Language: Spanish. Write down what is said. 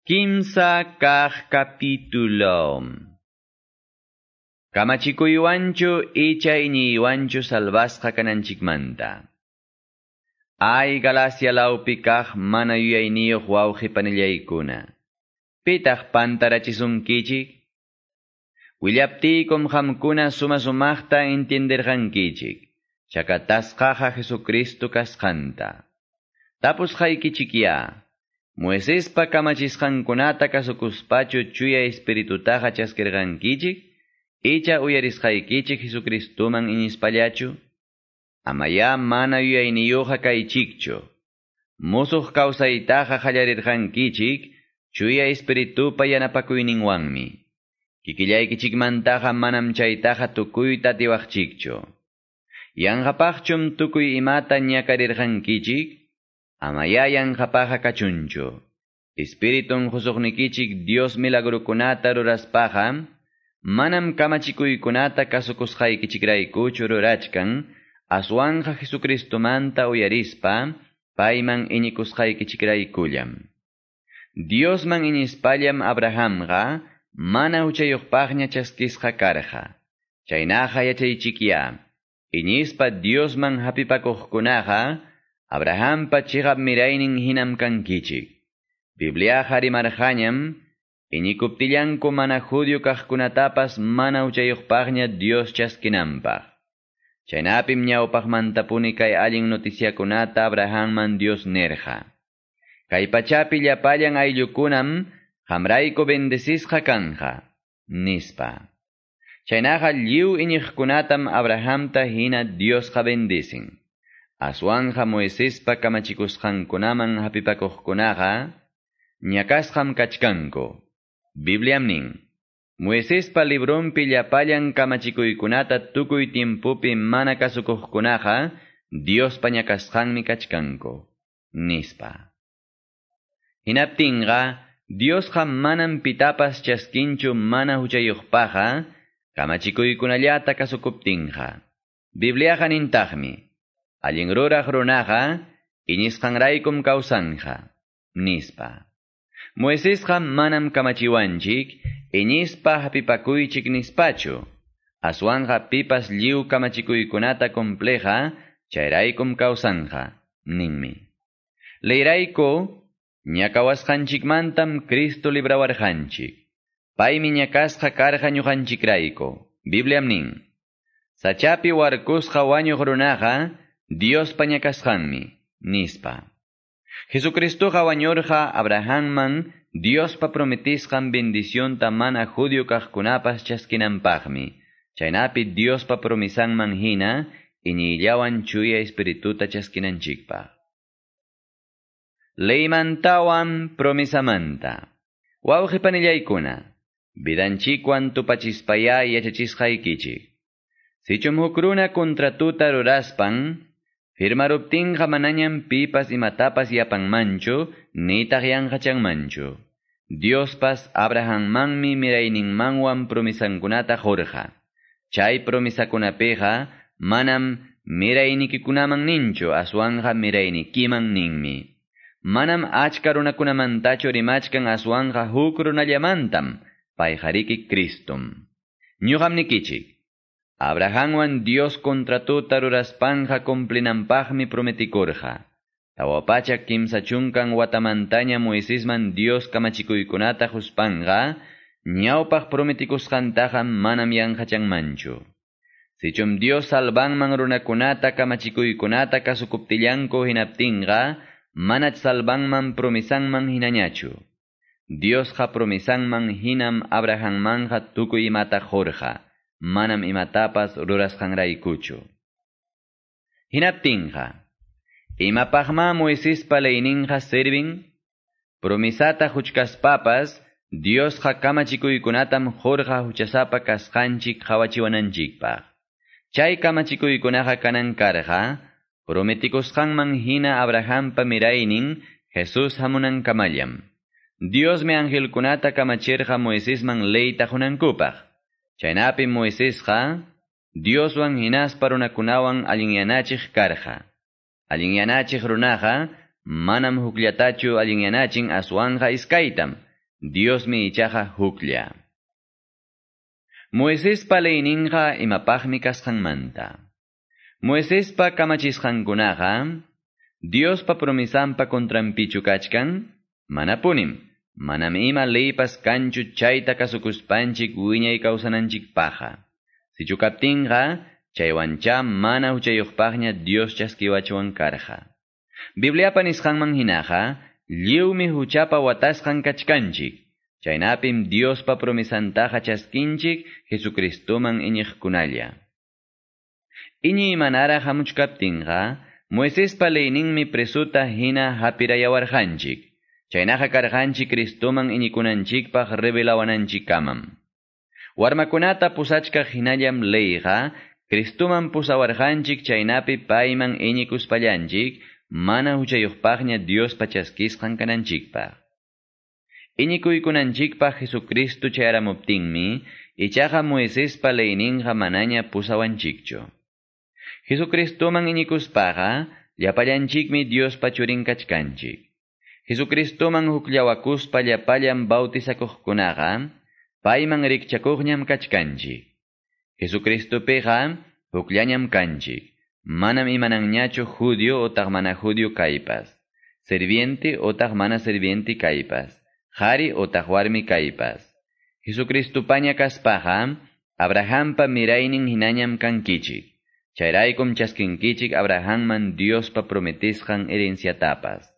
Kimsa kah capítulo. Kamachikuywanchu icha iñiywanchu salvasqa kananchikmanta. Ay Galacia laupi kah mana yuyayniyuq wawqi panillaykuna. Pitaq pantarachisунkichik? Willaptiykum hamkuna suma sumaqta entenderqankichik. Chakatasqaqa Jesucristo kasqanta. Tapusqaykichikya. Moisespa kamachisqankunata kasukuspachu chuya espiritutaqa chaskirqankichik, icha uyarisqaykichik Jesucristuman iñispallachu, amaya mana yuyayniyuqa kaychikchu. Musuq kawsaytaqa qallarirqankichik, chuya espiritupa yanapakuyninwanmi. Kikillaykichikmantaqa manam chaytaqa tukuyta tiwaqchikchu. Yanqapaqchum tukuy imata ñakarirqankichik, Amayayan japaja kachuncho. Espiriton josoqnikichik Dios milagrukunata ruraspaja, manam kamachikuykunata kasukusqaykichikraykuchu rurachkan, aswanja Jesucristomanta uyarispa, payman iñikusqaykichikraykullam. Diosman iñispallam Abrahamqa, mana uchayuqpaqña chaskisqa karqa. Chaynaqa yachaychikya, iñispa Diosman hapipakuqkunaqa, Abrahampa chigap miraynin hinam kankichik. Biblia harimarhañam, iñikuptillanku mana judío kaqkunatapas mana uchayuqpaqña Dios chaskinampaq. Chaynapim ñawpaqmantapuni kay allin noticiakunata Abrahamman Dios nerja. Kay pachapi llapallan ayllukunam hamrayku bendesisqa kanja, nispa. Chaynaqa lliw iñiqkunatam Abrahamta hina Diosqa bendisin. Aswanja Moisespa kamachikusqankunaman hapipakuqkunaqa, ñakasqam kachkanku. Bibliam nin. Moisespa librumpi llapallan kamachikuykunata tukuy tiempupi mana kasukuqkunaqa, Diospa ñakasqanmi kachkanku. Nispa. Hinaptinqa, Diosqa manam pitapas chaskinchu mana huchayuqpaqa, kamachikuykunallata kasukuptinqa. Bibliaqa nintaqmi. Allin ruraq runaqa, iñisqanraykum kawsanja, nispa. Moisesqa manam kamachiwanchik, iñispa hapipakuychik nispachu. Aswanja pipas lliw kamachikuykunata compleja, chayraykum kawsanja, ninmi. Leyrayko, ñakawasqanchikmantam Cristo librawarqanchik. Paymi ñakasqa karqa ñuqanchikrayko. Bibliam nin. Sachapi warkusqa wañuq runaqa, Dios pañakasqanmi, nispa. Jesucristoqa wañurqa Abrahamman Diospa prometisqan bendicionta mana judío kaqkunapas chaskinanpaqmi. Chaynapi Diospa promisanman hina, iñillawan chuya espirituta chaskinanchikpaq. Leymantawan promisamanta. Wawqipanillaykuna, vidanchikwan tupachispaya yachachisqaykichik. Sichum hukruna kontratuta ruraspan, Firmaruptinqa manañam pipas imatapas yapanmanchu, nitaq yanqachanmanchu. Diospas Abrahammanmi mirayninmanwan promisankunata jorja. Chay promisakunapiqa manam miraynikikunaman ninchu, aswanja miraynikiman ninmi. Manam achka runakunamantachu rimachkan aswanja huk runallamantam, payjariki Kristum. Ñuqamnikichik. Abrahamwan Dios kontratuta ruraspanqa cumplinanpaqmi prometikurqa. Tawapacha kimsa chunkan watamantaña Moisesman Dios kamachikuykunata huspanqa, ñawpaq prometikusqantaqa manam yanqachanmanchu. Sichum Dios salvanman runakunata kamachikuykunata kasukuptillanku hinaptinqa, manach salvanman promisanman hinañachu. Diosqa promisanman hinam Abrahammanqa tukuy imata jorja manam imatapas rurasqanraykuchu. Hinaptinqa, imapaqma Moisespa leyninqa servin, promisata huchkaspapas, Diosqa kamachikuykunatam jorqa huchasapa kasqanchik hawachiwananchikpaq. Chay kamachikuykunaqa kanan karqa, prometikusqanman hina Abrahampa miraynin, Jesus hamunan kamallam. Dios me angelkunata kamachirqa Moisesman leyta hunankupaq. Chaynapi Moisesqa, Dioswan hinaspa runakunawan allinyanachik karqa. Allinyanachik runaqa, manam hukllatachu allinyanachin aswanja iskaytam, Dios mi ichaja huklla. Moisés pa leyninja imapahmi manta. Moisés pa kamachisqankunaqa, Dios pa promisampa kontrampichu kachkan, manapunim, manam ima leypas kanchu chayta kasukuspanchik wiñay kawsananchikpaja. Sichukaptinqa, chaywancha mana huchayuqpaqña Dios chaskiwachuan karja. Bibliapa nisqanman hinaqa, lliwmi huchapa watasqan kachkanchik. Chaynapim Diospa promisantaqa chaskinchik Jesucristoman iñiqkunalla. Iñi imanara hamuchkaptinqa, Moiséspa leyninmi presuta hina hapirayawarqanchik. Chaynaqa karqanchik Cristoman iñikunanchikpaq revelawananchikamam. Warmakunata pusachka hinallam leyqa, Cristoman pusawarqanchik chaynapi payman iñikuspallanchik, mana huchayuqpaqña Dios pachaskisqan kananchikpaq. Iñikuykunanchikpaq Jesucristo chayaramuptinmi, ichaqa Moiséspa leyninqa manaña pusawanchikchu. Jesucristoman iñikuspaqa, llapallanchikmi Dios pachurin kachkanchik. Jesucristoman hukllawakuspa llapallan bautizakuqkunaqa, payman rikchakuqñam kachkanchik. Jesucristopiqa hukllañam kanchik. Manam imananñachu judío otaq mana judío kaypas. Serviente otaq mana serviente kaypas. Qhari otaq warmi kaypas. Jesucristopaña kaspaqa, Abrahampa miraynin hinañam kankichik. Chayraykum chaskinkichik Abrahamman Diospa prometisqan herenciatapas.